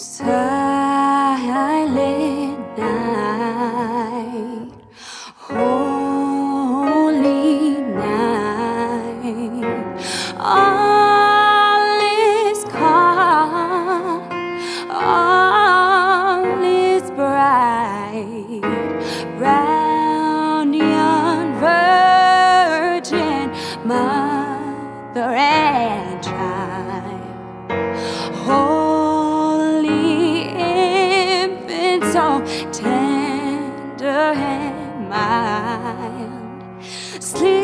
Sad. tender hand, mild. Sleep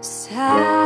sad.